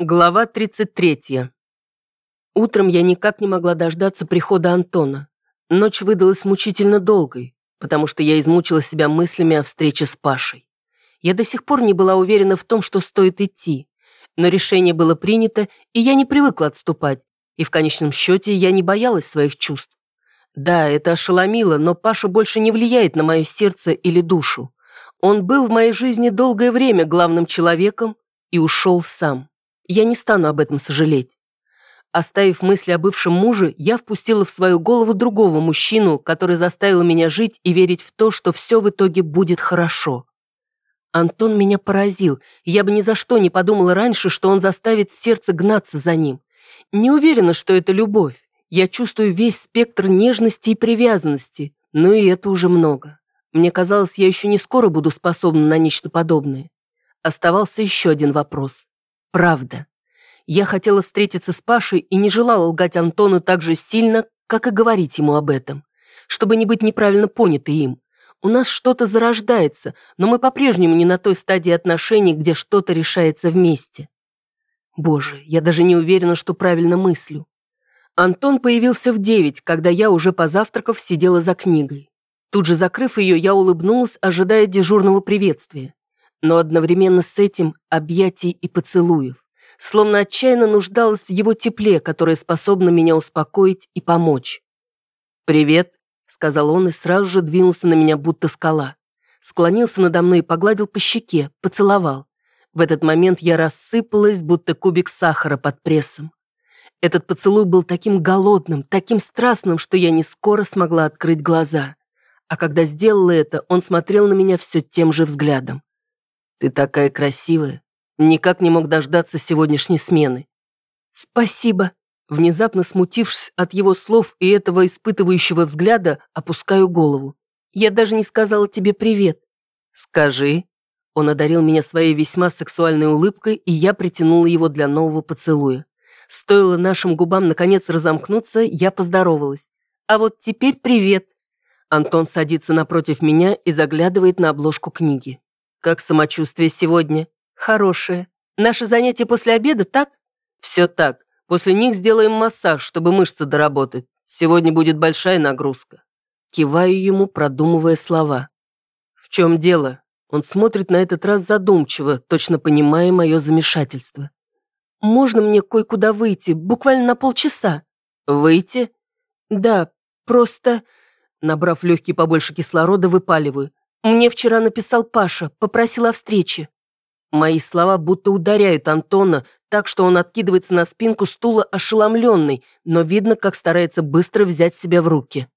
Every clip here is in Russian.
Глава 33. Утром я никак не могла дождаться прихода Антона. Ночь выдалась мучительно долгой, потому что я измучила себя мыслями о встрече с Пашей. Я до сих пор не была уверена в том, что стоит идти. Но решение было принято, и я не привыкла отступать, и в конечном счете я не боялась своих чувств. Да, это ошеломило, но Паша больше не влияет на мое сердце или душу. Он был в моей жизни долгое время главным человеком и ушел сам. Я не стану об этом сожалеть. Оставив мысли о бывшем муже, я впустила в свою голову другого мужчину, который заставил меня жить и верить в то, что все в итоге будет хорошо. Антон меня поразил, я бы ни за что не подумала раньше, что он заставит сердце гнаться за ним. Не уверена, что это любовь. Я чувствую весь спектр нежности и привязанности, но и это уже много. Мне казалось, я еще не скоро буду способна на нечто подобное. Оставался еще один вопрос правда. Я хотела встретиться с Пашей и не желала лгать Антону так же сильно, как и говорить ему об этом, чтобы не быть неправильно поняты им. У нас что-то зарождается, но мы по-прежнему не на той стадии отношений, где что-то решается вместе. Боже, я даже не уверена, что правильно мыслю. Антон появился в девять, когда я, уже позавтракав, сидела за книгой. Тут же закрыв ее, я улыбнулась, ожидая дежурного приветствия но одновременно с этим объятий и поцелуев, словно отчаянно нуждалась в его тепле, которое способно меня успокоить и помочь. «Привет», — сказал он и сразу же двинулся на меня, будто скала. Склонился надо мной и погладил по щеке, поцеловал. В этот момент я рассыпалась, будто кубик сахара под прессом. Этот поцелуй был таким голодным, таким страстным, что я не скоро смогла открыть глаза. А когда сделала это, он смотрел на меня все тем же взглядом. «Ты такая красивая. Никак не мог дождаться сегодняшней смены». «Спасибо». Внезапно смутившись от его слов и этого испытывающего взгляда, опускаю голову. «Я даже не сказала тебе привет». «Скажи». Он одарил меня своей весьма сексуальной улыбкой, и я притянула его для нового поцелуя. Стоило нашим губам наконец разомкнуться, я поздоровалась. «А вот теперь привет». Антон садится напротив меня и заглядывает на обложку книги. Как самочувствие сегодня? Хорошее. Наше занятие после обеда, так? Все так. После них сделаем массаж, чтобы мышцы доработать. Сегодня будет большая нагрузка. Киваю ему, продумывая слова. В чем дело? Он смотрит на этот раз задумчиво, точно понимая мое замешательство. «Можно мне кое-куда выйти, буквально на полчаса?» «Выйти?» «Да, просто...» Набрав легкий побольше кислорода, выпаливаю. Мне вчера написал Паша, попросил о встрече. Мои слова будто ударяют Антона, так что он откидывается на спинку стула ошеломленный, но видно, как старается быстро взять себя в руки.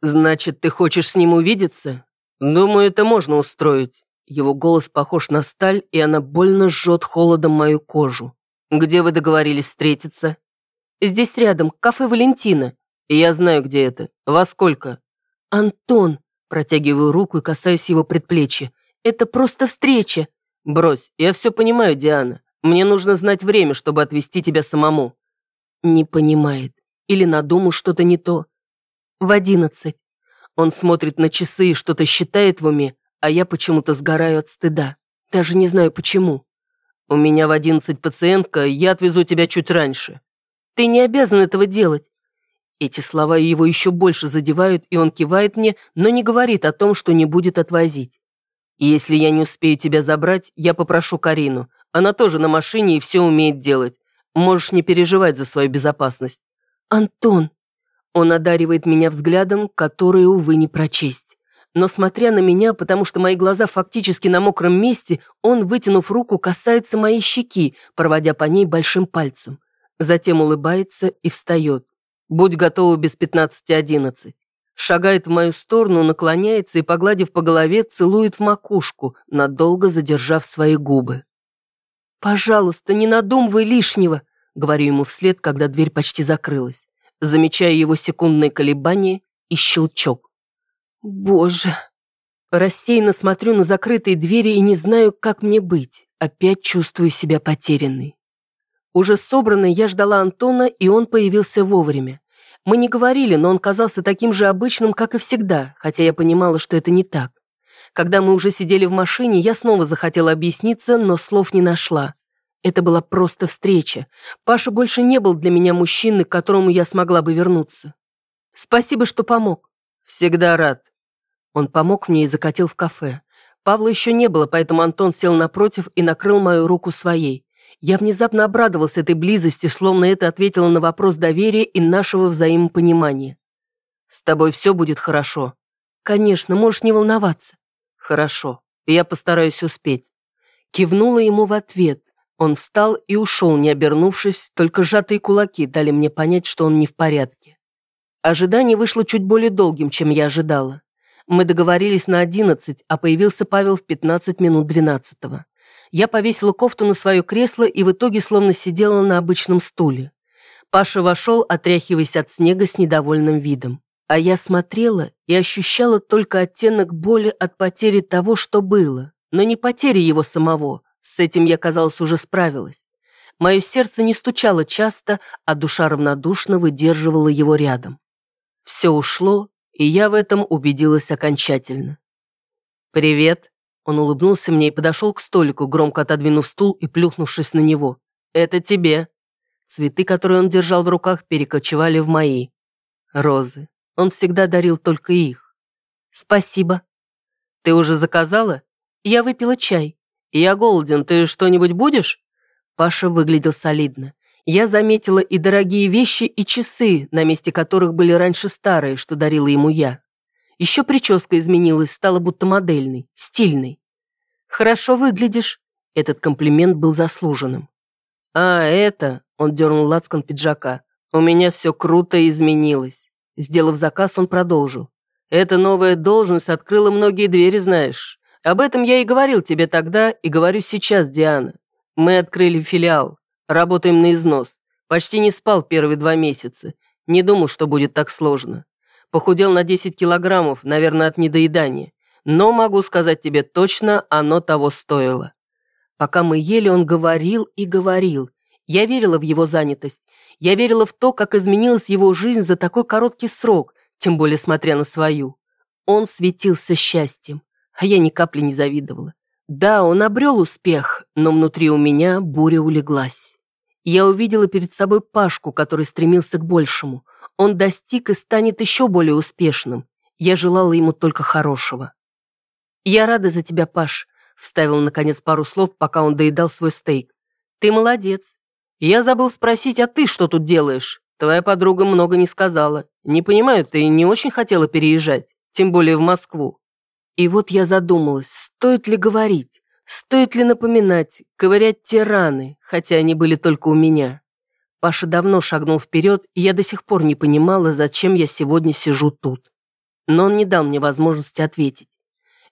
«Значит, ты хочешь с ним увидеться? Думаю, это можно устроить». Его голос похож на сталь, и она больно жжет холодом мою кожу. «Где вы договорились встретиться?» «Здесь рядом, кафе Валентина». «Я знаю, где это. Во сколько?» «Антон, Протягиваю руку и касаюсь его предплечья. «Это просто встреча!» «Брось, я все понимаю, Диана. Мне нужно знать время, чтобы отвезти тебя самому». Не понимает. Или надумал что-то не то. В одиннадцать. Он смотрит на часы и что-то считает в уме, а я почему-то сгораю от стыда. Даже не знаю почему. У меня в одиннадцать пациентка, я отвезу тебя чуть раньше. Ты не обязан этого делать. Эти слова его еще больше задевают, и он кивает мне, но не говорит о том, что не будет отвозить. И если я не успею тебя забрать, я попрошу Карину. Она тоже на машине и все умеет делать. Можешь не переживать за свою безопасность. Антон. Он одаривает меня взглядом, который, увы, не прочесть. Но смотря на меня, потому что мои глаза фактически на мокром месте, он, вытянув руку, касается моей щеки, проводя по ней большим пальцем. Затем улыбается и встает. Будь готова без пятнадцати одиннадцать. Шагает в мою сторону, наклоняется и, погладив по голове, целует в макушку, надолго задержав свои губы. «Пожалуйста, не надумывай лишнего», — говорю ему вслед, когда дверь почти закрылась, замечая его секундные колебания и щелчок. «Боже!» Рассеянно смотрю на закрытые двери и не знаю, как мне быть. Опять чувствую себя потерянной. Уже собранный, я ждала Антона, и он появился вовремя. Мы не говорили, но он казался таким же обычным, как и всегда, хотя я понимала, что это не так. Когда мы уже сидели в машине, я снова захотела объясниться, но слов не нашла. Это была просто встреча. Паша больше не был для меня мужчиной, к которому я смогла бы вернуться. Спасибо, что помог. Всегда рад. Он помог мне и закатил в кафе. Павла еще не было, поэтому Антон сел напротив и накрыл мою руку своей. Я внезапно обрадовался этой близости, словно это ответило на вопрос доверия и нашего взаимопонимания. «С тобой все будет хорошо». «Конечно, можешь не волноваться». «Хорошо, я постараюсь успеть». Кивнула ему в ответ. Он встал и ушел, не обернувшись, только сжатые кулаки дали мне понять, что он не в порядке. Ожидание вышло чуть более долгим, чем я ожидала. Мы договорились на одиннадцать, а появился Павел в пятнадцать минут двенадцатого. Я повесила кофту на свое кресло и в итоге словно сидела на обычном стуле. Паша вошел, отряхиваясь от снега с недовольным видом. А я смотрела и ощущала только оттенок боли от потери того, что было, но не потери его самого. С этим я, казалось, уже справилась. Мое сердце не стучало часто, а душа равнодушно выдерживала его рядом. Все ушло, и я в этом убедилась окончательно. «Привет», — он улыбнулся мне и подошел к столику, громко отодвинув стул и плюхнувшись на него. «Это тебе». Цветы, которые он держал в руках, перекочевали в мои. Розы. Он всегда дарил только их. «Спасибо». «Ты уже заказала?» «Я выпила чай». «Я голоден, ты что-нибудь будешь?» Паша выглядел солидно. Я заметила и дорогие вещи, и часы, на месте которых были раньше старые, что дарила ему я. Еще прическа изменилась, стала будто модельной, стильной. «Хорошо выглядишь». Этот комплимент был заслуженным. «А, это...» — он дернул лацкан пиджака. «У меня все круто изменилось». Сделав заказ, он продолжил. «Эта новая должность открыла многие двери, знаешь. Об этом я и говорил тебе тогда, и говорю сейчас, Диана. Мы открыли филиал. Работаем на износ. Почти не спал первые два месяца. Не думал, что будет так сложно. Похудел на 10 килограммов, наверное, от недоедания. Но могу сказать тебе точно, оно того стоило». Пока мы ели, он говорил и говорил. Я верила в его занятость. Я верила в то, как изменилась его жизнь за такой короткий срок, тем более смотря на свою. Он светился счастьем, а я ни капли не завидовала. Да, он обрел успех, но внутри у меня буря улеглась. Я увидела перед собой Пашку, который стремился к большему. Он достиг и станет еще более успешным. Я желала ему только хорошего. «Я рада за тебя, Паш», — вставил наконец пару слов, пока он доедал свой стейк. «Ты молодец. «Я забыл спросить, а ты что тут делаешь? Твоя подруга много не сказала. Не понимаю, ты не очень хотела переезжать, тем более в Москву». И вот я задумалась, стоит ли говорить, стоит ли напоминать, ковырять те раны, хотя они были только у меня. Паша давно шагнул вперед, и я до сих пор не понимала, зачем я сегодня сижу тут. Но он не дал мне возможности ответить.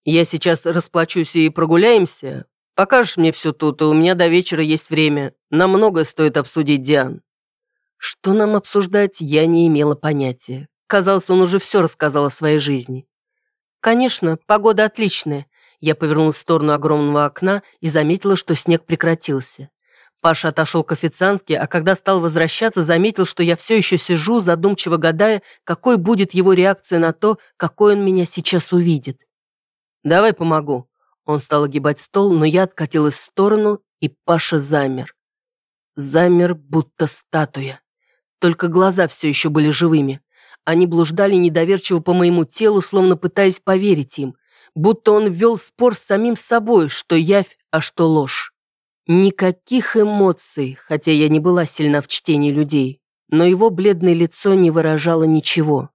«Я сейчас расплачусь и прогуляемся, Покажешь мне все тут, и у меня до вечера есть время. Нам многое стоит обсудить, Диан». Что нам обсуждать, я не имела понятия. Казалось, он уже все рассказал о своей жизни. «Конечно, погода отличная». Я повернулась в сторону огромного окна и заметила, что снег прекратился. Паша отошел к официантке, а когда стал возвращаться, заметил, что я все еще сижу, задумчиво гадая, какой будет его реакция на то, какой он меня сейчас увидит. «Давай помогу», он стал огибать стол, но я откатилась в сторону, и Паша замер. Замер, будто статуя. Только глаза все еще были живыми. Они блуждали недоверчиво по моему телу, словно пытаясь поверить им. Будто он вел спор с самим собой, что явь, а что ложь. Никаких эмоций, хотя я не была сильна в чтении людей, но его бледное лицо не выражало ничего.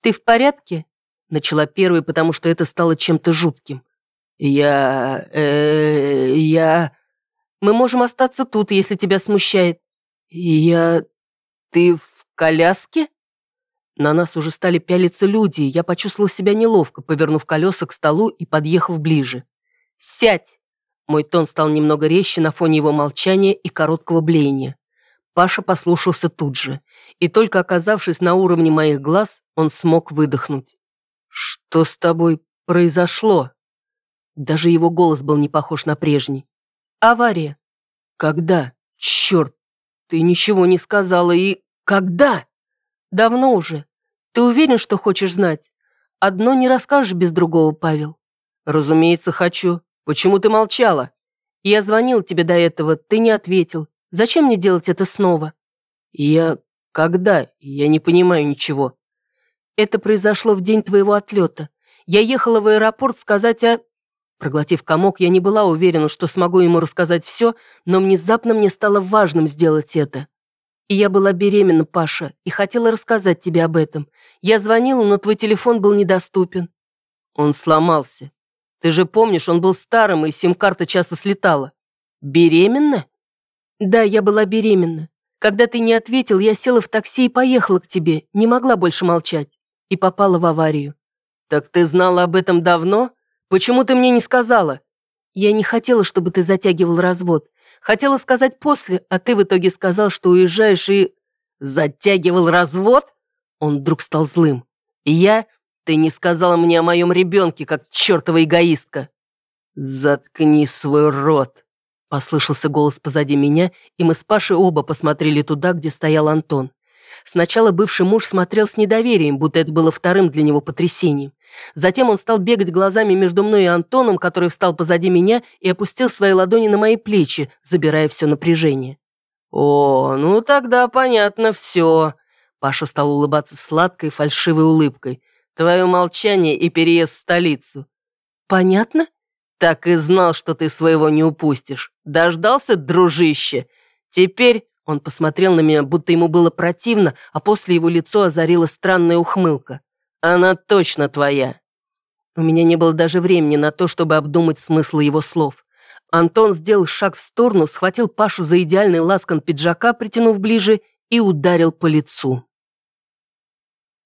«Ты в порядке?» Начала первой, потому что это стало чем-то жутким. «Я... э... я...» «Мы можем остаться тут, если тебя смущает». «Я... ты в коляске?» На нас уже стали пялиться люди, и я почувствовал себя неловко, повернув колеса к столу и подъехав ближе. «Сядь!» Мой тон стал немного резче на фоне его молчания и короткого блеяния. Паша послушался тут же, и только оказавшись на уровне моих глаз, он смог выдохнуть. «Что с тобой произошло?» Даже его голос был не похож на прежний. «Авария». «Когда? Черт, ты ничего не сказала и... Когда?» «Давно уже. Ты уверен, что хочешь знать? Одно не расскажешь без другого, Павел». «Разумеется, хочу. Почему ты молчала?» Я звонил тебе до этого, ты не ответил. Зачем мне делать это снова?» «Я... когда? Я не понимаю ничего». «Это произошло в день твоего отлета. Я ехала в аэропорт сказать о...» Проглотив комок, я не была уверена, что смогу ему рассказать все, но внезапно мне стало важным сделать это. И я была беременна, Паша, и хотела рассказать тебе об этом. Я звонила, но твой телефон был недоступен. Он сломался. Ты же помнишь, он был старым, и сим-карта часто слетала. Беременна? Да, я была беременна. Когда ты не ответил, я села в такси и поехала к тебе, не могла больше молчать. И попала в аварию. Так ты знала об этом давно? Почему ты мне не сказала? Я не хотела, чтобы ты затягивал развод. Хотела сказать после, а ты в итоге сказал, что уезжаешь и... Затягивал развод? Он вдруг стал злым. И я... Ты не сказала мне о моем ребенке, как чертова эгоистка. Заткни свой рот. Послышался голос позади меня, и мы с Пашей оба посмотрели туда, где стоял Антон. Сначала бывший муж смотрел с недоверием, будто это было вторым для него потрясением. Затем он стал бегать глазами между мной и Антоном, который встал позади меня и опустил свои ладони на мои плечи, забирая все напряжение. «О, ну тогда понятно все». Паша стал улыбаться сладкой, фальшивой улыбкой. «Твое молчание и переезд в столицу». «Понятно?» «Так и знал, что ты своего не упустишь. Дождался, дружище? Теперь...» Он посмотрел на меня, будто ему было противно, а после его лицо озарила странная ухмылка. Она точно твоя». У меня не было даже времени на то, чтобы обдумать смысл его слов. Антон сделал шаг в сторону, схватил Пашу за идеальный ласкан пиджака, притянув ближе, и ударил по лицу.